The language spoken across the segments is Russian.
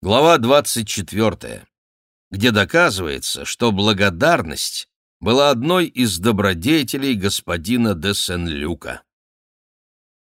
Глава 24, где доказывается, что благодарность была одной из добродетелей господина де Сен-Люка.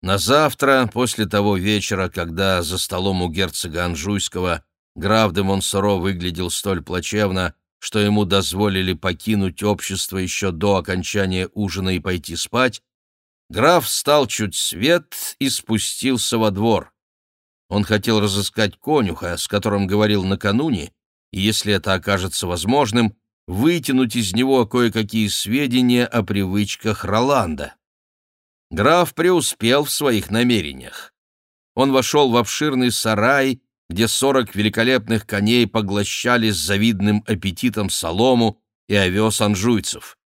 На завтра, после того вечера, когда за столом у герцога Анжуйского граф де Монсоро выглядел столь плачевно, что ему дозволили покинуть общество еще до окончания ужина и пойти спать, граф встал чуть свет и спустился во двор. Он хотел разыскать конюха, с которым говорил накануне, и, если это окажется возможным, вытянуть из него кое-какие сведения о привычках Роланда. Граф преуспел в своих намерениях. Он вошел в обширный сарай, где сорок великолепных коней поглощали с завидным аппетитом солому и овес анжуйцев.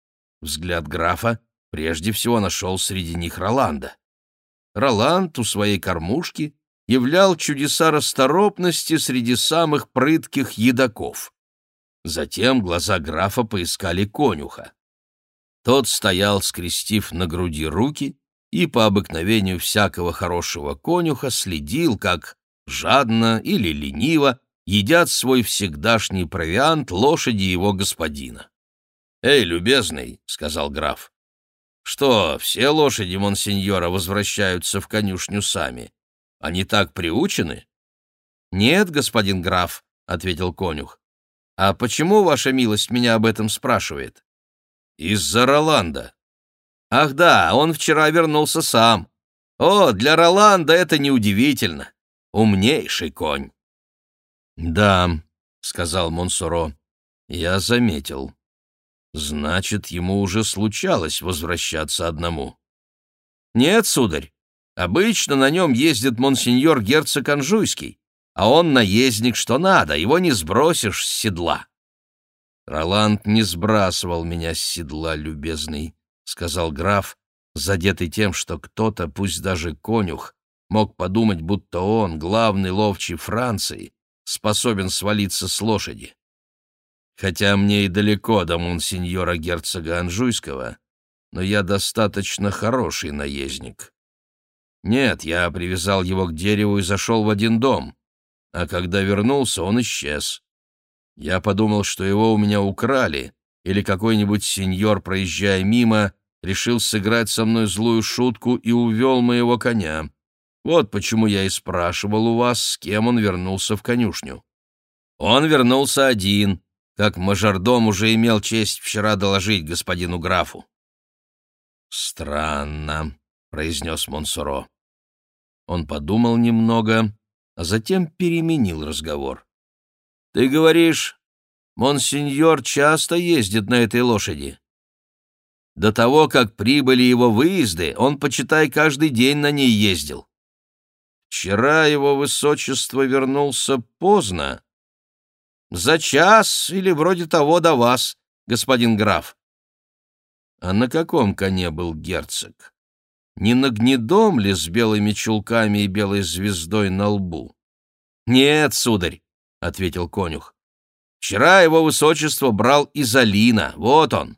Взгляд графа прежде всего нашел среди них Роланда. Роланд у своей кормушки являл чудеса расторопности среди самых прытких едоков. Затем глаза графа поискали конюха. Тот стоял, скрестив на груди руки, и по обыкновению всякого хорошего конюха следил, как жадно или лениво едят свой всегдашний провиант лошади его господина. «Эй, любезный», — сказал граф, — «что, все лошади монсеньора возвращаются в конюшню сами? Они так приучены? Нет, господин граф, ответил конюх. А почему ваша милость меня об этом спрашивает? Из-за Роланда. Ах да, он вчера вернулся сам. О, для Роланда это неудивительно. Умнейший конь. Да, сказал Монсоро. Я заметил. Значит, ему уже случалось возвращаться одному. Нет, сударь, Обычно на нем ездит монсеньор герцог Анжуйский, а он наездник что надо, его не сбросишь с седла. Роланд не сбрасывал меня с седла, любезный, — сказал граф, задетый тем, что кто-то, пусть даже конюх, мог подумать, будто он, главный ловчий Франции, способен свалиться с лошади. Хотя мне и далеко до монсеньора герцога Анжуйского, но я достаточно хороший наездник. Нет, я привязал его к дереву и зашел в один дом. А когда вернулся, он исчез. Я подумал, что его у меня украли, или какой-нибудь сеньор, проезжая мимо, решил сыграть со мной злую шутку и увел моего коня. Вот почему я и спрашивал у вас, с кем он вернулся в конюшню. Он вернулся один, как мажордом уже имел честь вчера доложить господину графу. «Странно», — произнес Монсоро. Он подумал немного, а затем переменил разговор. «Ты говоришь, монсеньор часто ездит на этой лошади?» До того, как прибыли его выезды, он, почитай, каждый день на ней ездил. Вчера его высочество вернулся поздно. За час или вроде того до вас, господин граф. А на каком коне был герцог? Не на гнедом ли с белыми чулками и белой звездой на лбу? — Нет, сударь, — ответил конюх. — Вчера его высочество брал Изолина, вот он.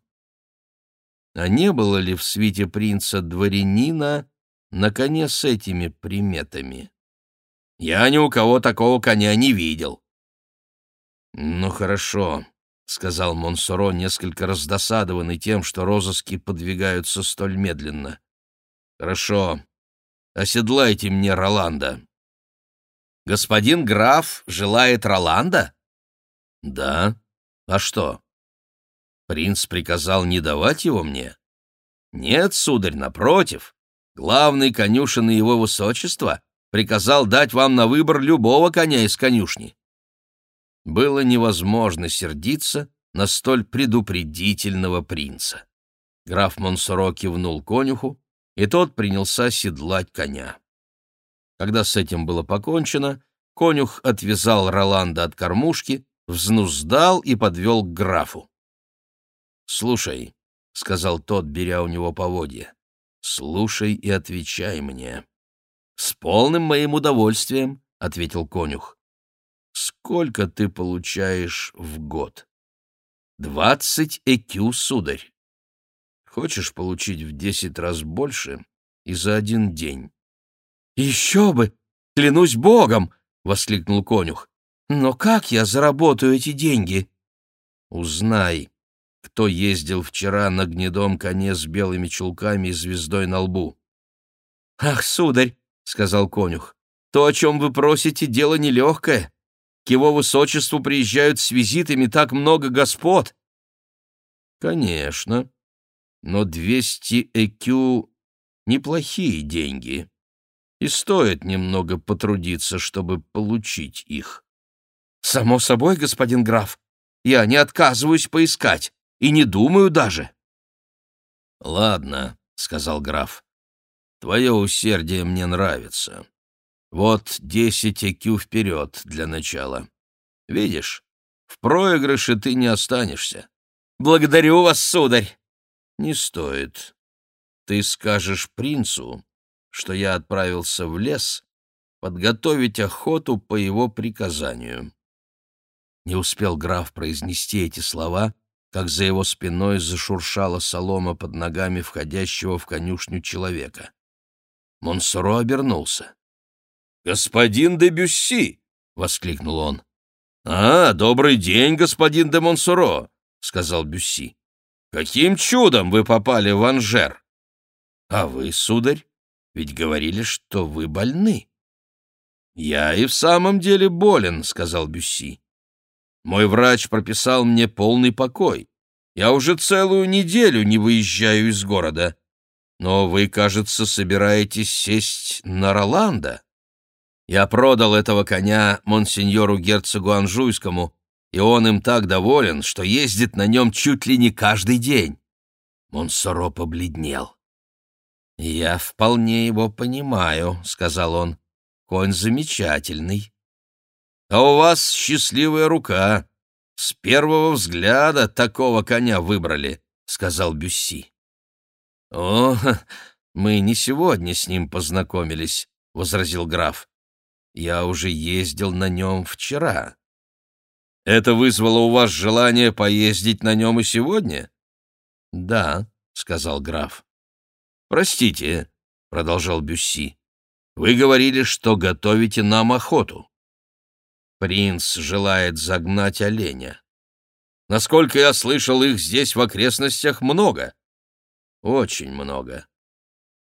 А не было ли в свите принца дворянина на коне с этими приметами? Я ни у кого такого коня не видел. — Ну, хорошо, — сказал Монсоро, несколько раздосадованный тем, что розыски подвигаются столь медленно. Хорошо. Оседлайте мне Роланда. Господин граф желает Роланда? Да. А что? Принц приказал не давать его мне? Нет, сударь, напротив. Главный конюшин его высочества приказал дать вам на выбор любого коня из конюшни. Было невозможно сердиться на столь предупредительного принца. Граф Монсоро кивнул конюху, и тот принялся седлать коня. Когда с этим было покончено, конюх отвязал Роланда от кормушки, взнуздал и подвел к графу. «Слушай», — сказал тот, беря у него поводья, — «слушай и отвечай мне». «С полным моим удовольствием», — ответил конюх. «Сколько ты получаешь в год?» «Двадцать экю, сударь». Хочешь получить в десять раз больше и за один день? — Еще бы! Клянусь богом! — воскликнул конюх. Но как я заработаю эти деньги? Узнай, кто ездил вчера на гнедом коне с белыми чулками и звездой на лбу. Ах, сударь, — сказал конюх, — то, о чем вы просите, дело нелегкое. К его высочеству приезжают с визитами так много господ. Конечно, но двести экю — неплохие деньги, и стоит немного потрудиться, чтобы получить их. Само собой, господин граф, я не отказываюсь поискать и не думаю даже. Ладно, — сказал граф, — твое усердие мне нравится. Вот десять экю вперед для начала. Видишь, в проигрыше ты не останешься. Благодарю вас, сударь. Не стоит. Ты скажешь принцу, что я отправился в лес подготовить охоту по его приказанию. Не успел граф произнести эти слова, как за его спиной зашуршала солома под ногами входящего в конюшню человека. Монсоро обернулся. «Господин де Бюсси!» — воскликнул он. «А, добрый день, господин де Монсоро!» — сказал Бюсси. «Каким чудом вы попали в Анжер?» «А вы, сударь, ведь говорили, что вы больны». «Я и в самом деле болен», — сказал Бюсси. «Мой врач прописал мне полный покой. Я уже целую неделю не выезжаю из города. Но вы, кажется, собираетесь сесть на Роланда. Я продал этого коня монсеньору герцогу Анжуйскому, и он им так доволен, что ездит на нем чуть ли не каждый день. Монсоро побледнел. «Я вполне его понимаю», — сказал он. «Конь замечательный». «А у вас счастливая рука. С первого взгляда такого коня выбрали», — сказал Бюсси. «О, мы не сегодня с ним познакомились», — возразил граф. «Я уже ездил на нем вчера». Это вызвало у вас желание поездить на нем и сегодня? — Да, — сказал граф. — Простите, — продолжал Бюсси, — вы говорили, что готовите нам охоту. Принц желает загнать оленя. Насколько я слышал, их здесь в окрестностях много. Очень много.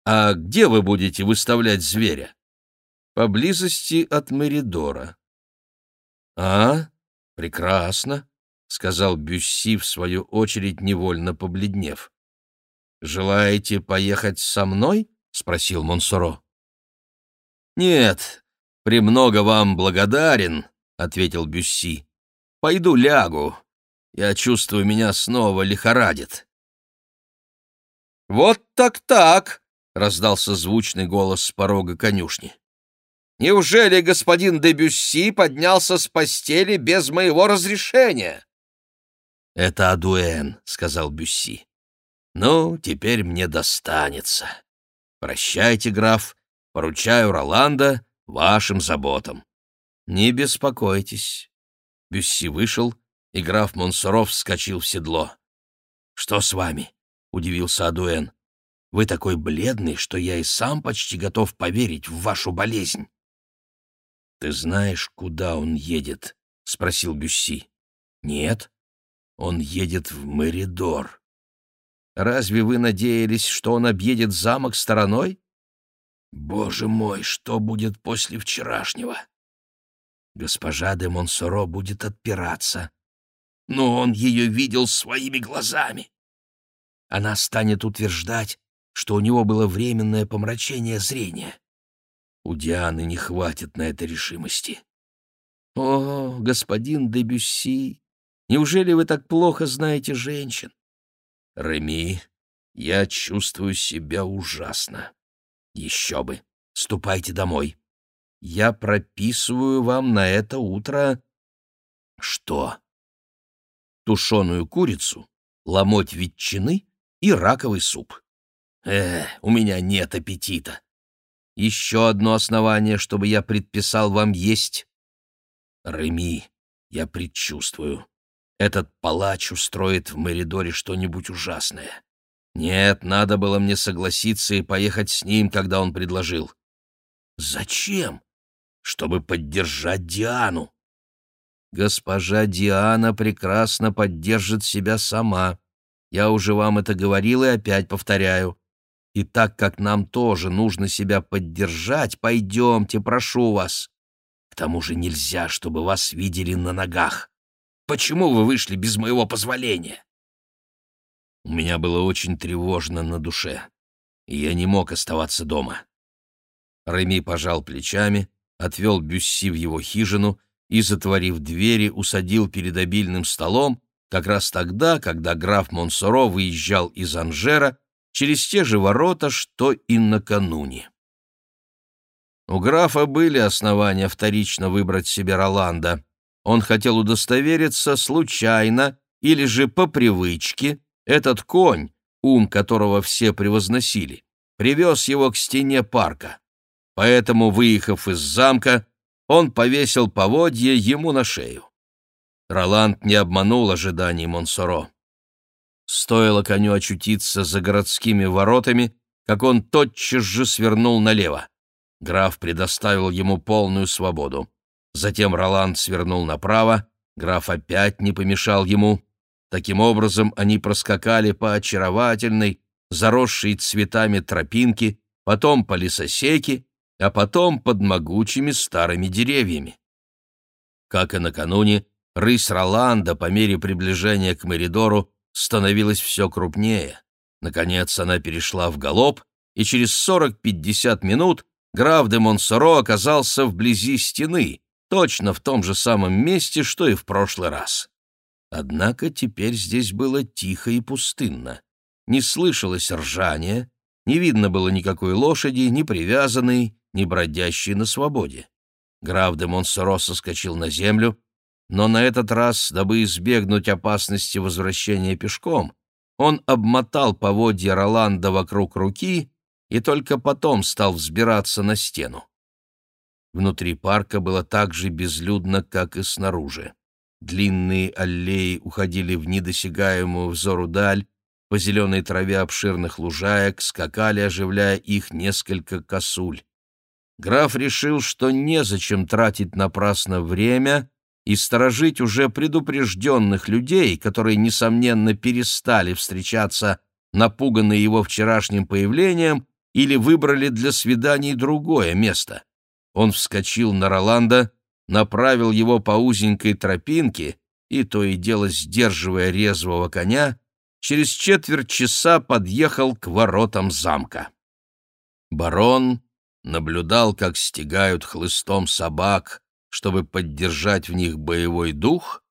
А где вы будете выставлять зверя? Поблизости от Меридора. А? «Прекрасно», — сказал Бюсси, в свою очередь невольно побледнев. «Желаете поехать со мной?» — спросил Монсоро. «Нет, премного вам благодарен», — ответил Бюсси. «Пойду лягу. Я чувствую, меня снова лихорадит». «Вот так-так!» — раздался звучный голос с порога конюшни. Неужели господин де Бюсси поднялся с постели без моего разрешения?» «Это Адуэн», — сказал Бюсси. «Ну, теперь мне достанется. Прощайте, граф, поручаю Роланда вашим заботам». «Не беспокойтесь». Бюсси вышел, и граф Монсоров вскочил в седло. «Что с вами?» — удивился Адуэн. «Вы такой бледный, что я и сам почти готов поверить в вашу болезнь». «Ты знаешь, куда он едет?» — спросил Бюсси. «Нет, он едет в Меридор». «Разве вы надеялись, что он объедет замок стороной?» «Боже мой, что будет после вчерашнего?» «Госпожа де Монсоро будет отпираться, но он ее видел своими глазами. Она станет утверждать, что у него было временное помрачение зрения. У Дианы не хватит на это решимости. О, господин де Бюсси, неужели вы так плохо знаете женщин? Реми, я чувствую себя ужасно. Еще бы. Ступайте домой. Я прописываю вам на это утро... Что? Тушеную курицу, ломоть ветчины и раковый суп. Э, у меня нет аппетита. Еще одно основание, чтобы я предписал вам есть. Реми, я предчувствую. Этот палач устроит в Меридоре что-нибудь ужасное. Нет, надо было мне согласиться и поехать с ним, когда он предложил. Зачем? Чтобы поддержать Диану. Госпожа Диана прекрасно поддержит себя сама. Я уже вам это говорил и опять повторяю. И так как нам тоже нужно себя поддержать, пойдемте, прошу вас. К тому же нельзя, чтобы вас видели на ногах. Почему вы вышли без моего позволения?» У меня было очень тревожно на душе, и я не мог оставаться дома. Реми пожал плечами, отвел Бюсси в его хижину и, затворив двери, усадил перед обильным столом как раз тогда, когда граф Монсоро выезжал из Анжера через те же ворота, что и накануне. У графа были основания вторично выбрать себе Роланда. Он хотел удостовериться случайно или же по привычке, этот конь, ум которого все превозносили, привез его к стене парка. Поэтому, выехав из замка, он повесил поводье ему на шею. Роланд не обманул ожиданий Монсоро. Стоило коню очутиться за городскими воротами, как он тотчас же свернул налево. Граф предоставил ему полную свободу. Затем Роланд свернул направо, граф опять не помешал ему. Таким образом, они проскакали по очаровательной, заросшей цветами тропинке, потом по лесосеке, а потом под могучими старыми деревьями. Как и накануне, рысь Роланда по мере приближения к Меридору становилась все крупнее. Наконец она перешла в галоп, и через сорок-пятьдесят минут граф де Монсоро оказался вблизи стены, точно в том же самом месте, что и в прошлый раз. Однако теперь здесь было тихо и пустынно. Не слышалось ржания, не видно было никакой лошади, ни привязанной, ни бродящей на свободе. Граф де Монсоро соскочил на землю, но на этот раз, дабы избегнуть опасности возвращения пешком, он обмотал поводья Роланда вокруг руки и только потом стал взбираться на стену. Внутри парка было так же безлюдно, как и снаружи. Длинные аллеи уходили в недосягаемую взору даль, по зеленой траве обширных лужаек скакали, оживляя их несколько косуль. Граф решил, что незачем тратить напрасно время и сторожить уже предупрежденных людей, которые, несомненно, перестали встречаться, напуганные его вчерашним появлением, или выбрали для свиданий другое место. Он вскочил на Роланда, направил его по узенькой тропинке и, то и дело сдерживая резвого коня, через четверть часа подъехал к воротам замка. Барон наблюдал, как стегают хлыстом собак, чтобы поддержать в них боевой дух,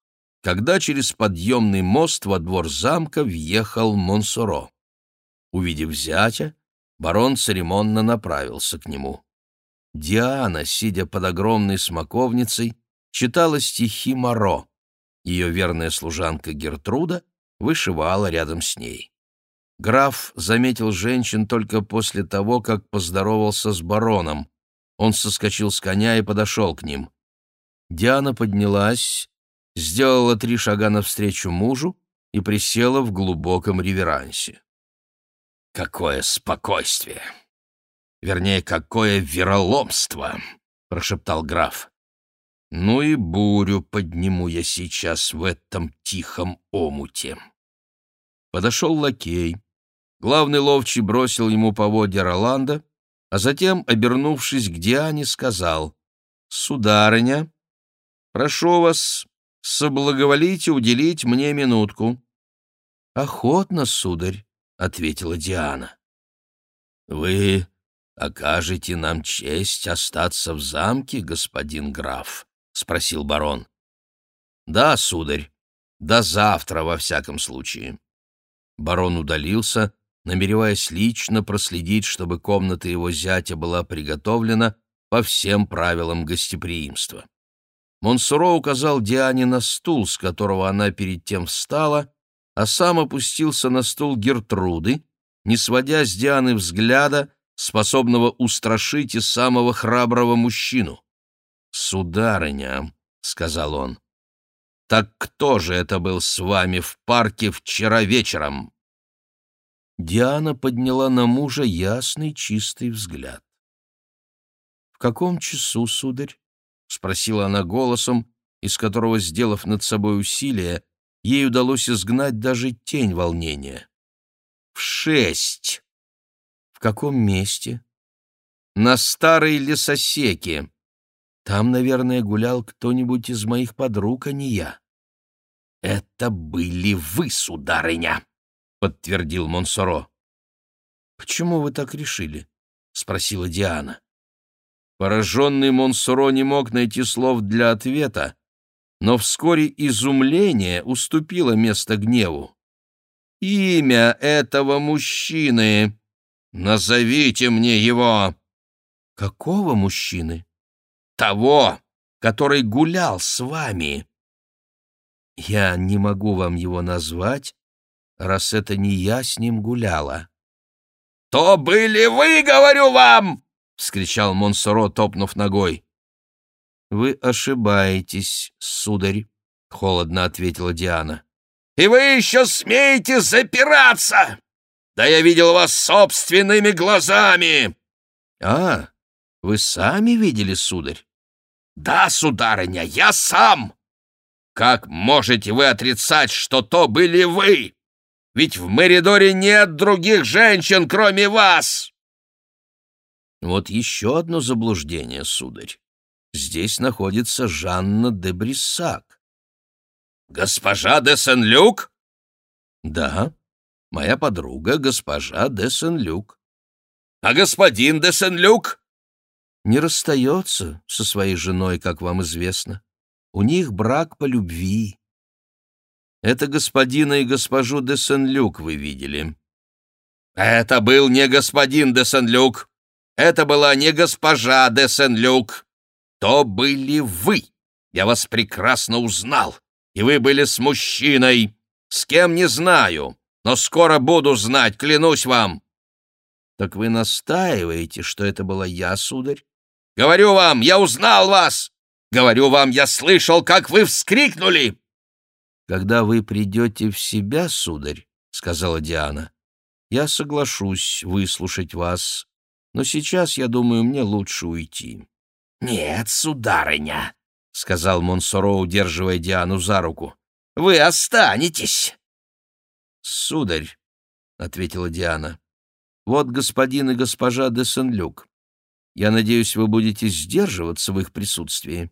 когда через подъемный мост во двор замка въехал Монсоро. Увидев зятя, барон церемонно направился к нему. Диана, сидя под огромной смоковницей, читала стихи Моро. Ее верная служанка Гертруда вышивала рядом с ней. Граф заметил женщин только после того, как поздоровался с бароном. Он соскочил с коня и подошел к ним. Диана поднялась, сделала три шага навстречу мужу и присела в глубоком реверансе. «Какое спокойствие! Вернее, какое вероломство!» — прошептал граф. «Ну и бурю подниму я сейчас в этом тихом омуте». Подошел лакей. Главный ловчий бросил ему поводья Роланда, а затем, обернувшись к Диане, сказал «Сударыня, прошу вас, соблаговолите уделить мне минутку». «Охотно, сударь», — ответила Диана. «Вы окажете нам честь остаться в замке, господин граф?» — спросил барон. «Да, сударь, до завтра во всяком случае». Барон удалился, намереваясь лично проследить, чтобы комната его зятя была приготовлена по всем правилам гостеприимства. Монсуро указал Диане на стул, с которого она перед тем встала, а сам опустился на стул Гертруды, не сводя с Дианы взгляда, способного устрашить и самого храброго мужчину. «Сударыня», — сказал он, — «так кто же это был с вами в парке вчера вечером?» Диана подняла на мужа ясный чистый взгляд. «В каком часу, сударь?» — спросила она голосом, из которого, сделав над собой усилие, ей удалось изгнать даже тень волнения. «В шесть!» «В каком месте?» «На старой лесосеке. Там, наверное, гулял кто-нибудь из моих подруг, а не я». «Это были вы, сударыня!» — подтвердил Монсоро. «Почему вы так решили?» — спросила Диана. Пораженный Монсоро не мог найти слов для ответа, но вскоре изумление уступило место гневу. «Имя этого мужчины! Назовите мне его!» «Какого мужчины?» «Того, который гулял с вами!» «Я не могу вам его назвать, раз это не я с ним гуляла». «То были вы, говорю вам!» — вскричал Монсоро, топнув ногой. «Вы ошибаетесь, сударь», — холодно ответила Диана. «И вы еще смеете запираться! Да я видел вас собственными глазами!» «А, вы сами видели, сударь?» «Да, сударыня, я сам!» «Как можете вы отрицать, что то были вы? Ведь в Меридоре нет других женщин, кроме вас!» Вот еще одно заблуждение, сударь. Здесь находится Жанна де Бриссак. «Госпожа де Сен-Люк?» «Да, моя подруга, госпожа де Сен-Люк». «А господин де Сен-Люк?» «Не расстается со своей женой, как вам известно. У них брак по любви». «Это господина и госпожу де Сен-Люк вы видели». «Это был не господин де Сен-Люк. Это была не госпожа де Сен-Люк то были вы. Я вас прекрасно узнал, и вы были с мужчиной. С кем не знаю, но скоро буду знать, клянусь вам». «Так вы настаиваете, что это была я, сударь?» «Говорю вам, я узнал вас! Говорю вам, я слышал, как вы вскрикнули!» «Когда вы придете в себя, сударь, — сказала Диана, — я соглашусь выслушать вас, но сейчас, я думаю, мне лучше уйти». «Нет, сударыня», — сказал Монсоро, удерживая Диану за руку, — «вы останетесь». «Сударь», — ответила Диана, — «вот господин и госпожа де Сен-Люк. Я надеюсь, вы будете сдерживаться в их присутствии».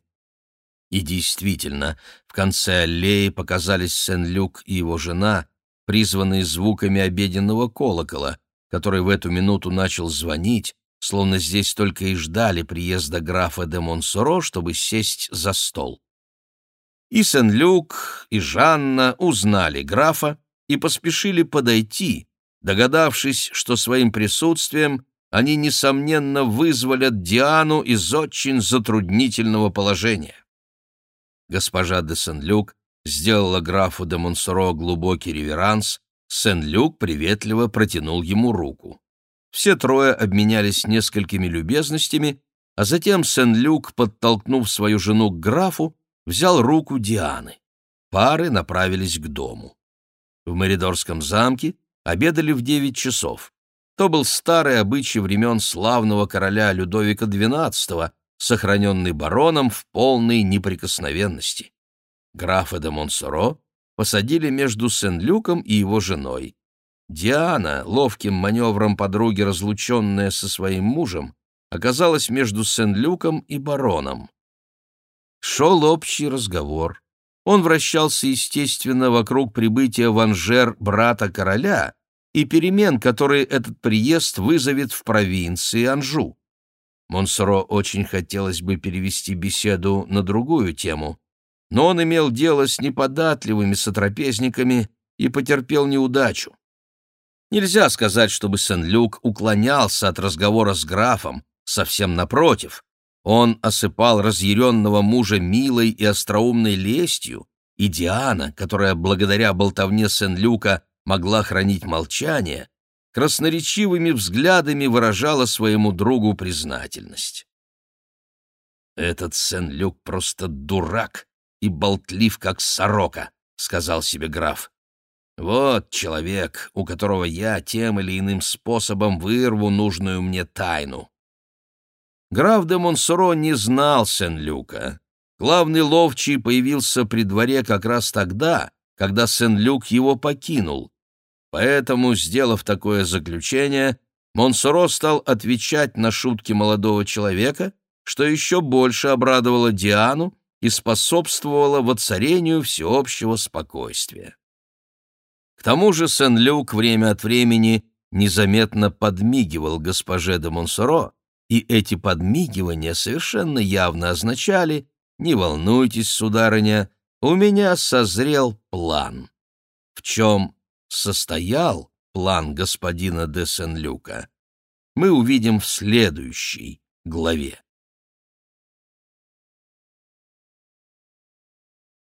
И действительно, в конце аллеи показались Сен-Люк и его жена, призванные звуками обеденного колокола, который в эту минуту начал звонить, словно здесь только и ждали приезда графа де Монсоро, чтобы сесть за стол. И Сен-Люк, и Жанна узнали графа и поспешили подойти, догадавшись, что своим присутствием они, несомненно, вызволят Диану из очень затруднительного положения. Госпожа де Сен-Люк сделала графу де Монсоро глубокий реверанс, Сен-Люк приветливо протянул ему руку. Все трое обменялись несколькими любезностями, а затем Сен-Люк, подтолкнув свою жену к графу, взял руку Дианы. Пары направились к дому. В Меридорском замке обедали в девять часов. То был старый обычай времен славного короля Людовика XII, сохраненный бароном в полной неприкосновенности. Графа де Монсоро посадили между Сен-Люком и его женой. Диана, ловким маневром подруги, разлученная со своим мужем, оказалась между Сен-Люком и бароном. Шел общий разговор. Он вращался, естественно, вокруг прибытия в Анжер брата короля и перемен, которые этот приезд вызовет в провинции Анжу. Монсоро очень хотелось бы перевести беседу на другую тему, но он имел дело с неподатливыми сотрапезниками и потерпел неудачу. Нельзя сказать, чтобы Сен-Люк уклонялся от разговора с графом, совсем напротив. Он осыпал разъяренного мужа милой и остроумной лестью, и Диана, которая благодаря болтовне Сен-Люка могла хранить молчание, красноречивыми взглядами выражала своему другу признательность. «Этот Сен-Люк просто дурак и болтлив, как сорока», — сказал себе граф. Вот человек, у которого я тем или иным способом вырву нужную мне тайну. Граф де Монсоро не знал Сен-Люка, Главный ловчий появился при дворе как раз тогда, когда Сен-Люк его покинул. Поэтому, сделав такое заключение, Монсоро стал отвечать на шутки молодого человека, что еще больше обрадовало Диану и способствовало воцарению всеобщего спокойствия. К тому же Сен-Люк время от времени незаметно подмигивал госпоже де Монсоро, и эти подмигивания совершенно явно означали «Не волнуйтесь, сударыня, у меня созрел план». В чем состоял план господина де Сен-Люка, мы увидим в следующей главе.